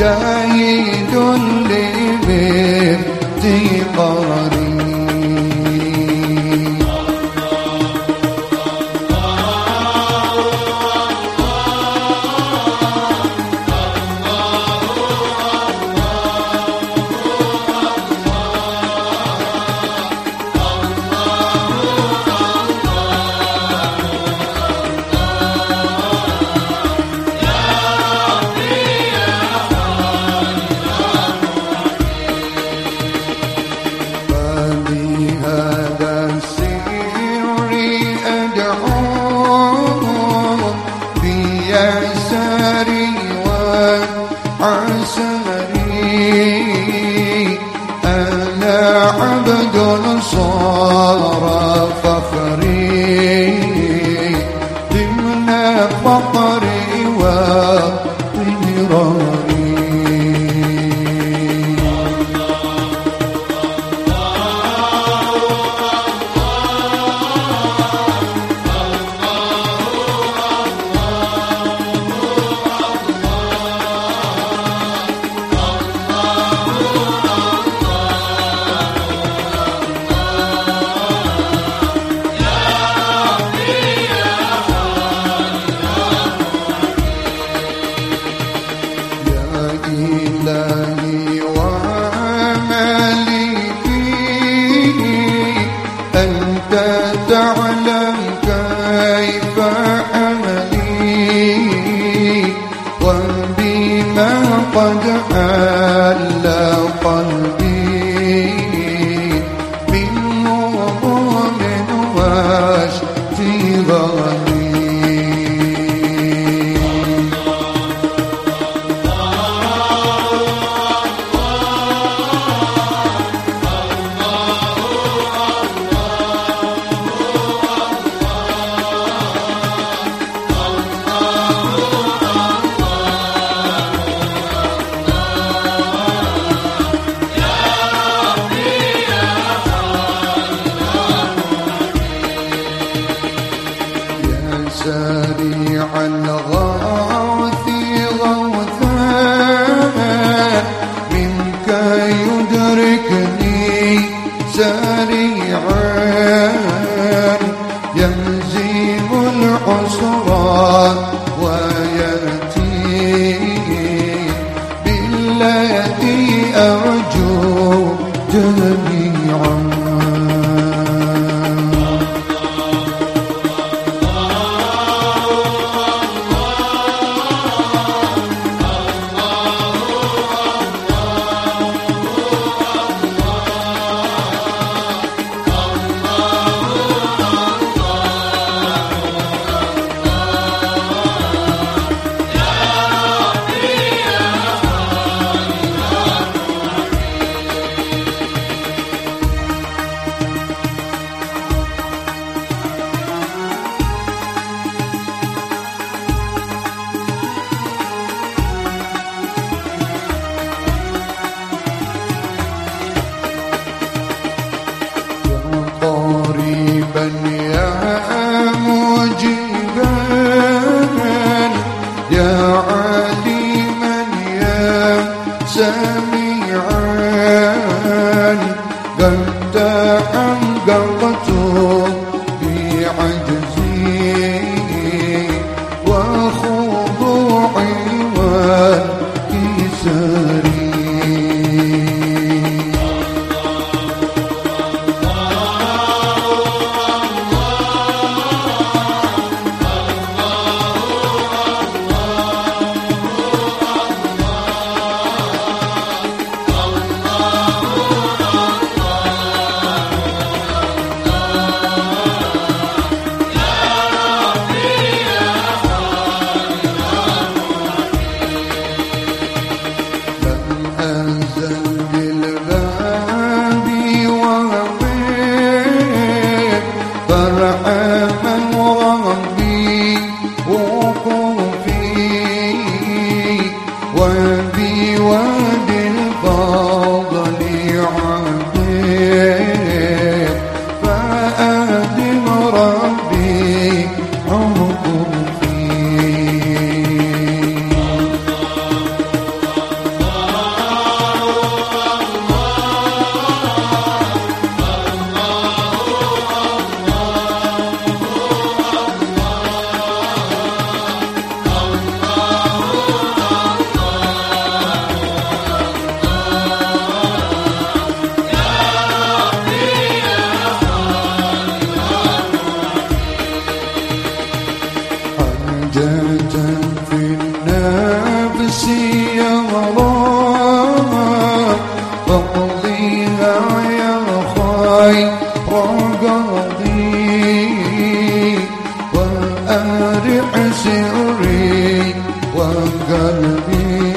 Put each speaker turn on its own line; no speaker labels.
شهيد لمن تقر quando io non so حتى تعلم ناري عن غالي واجتهادي شهيد لبافتقاري فرحا عدة في النفس فاقضيها يا وأرح سري وقلبي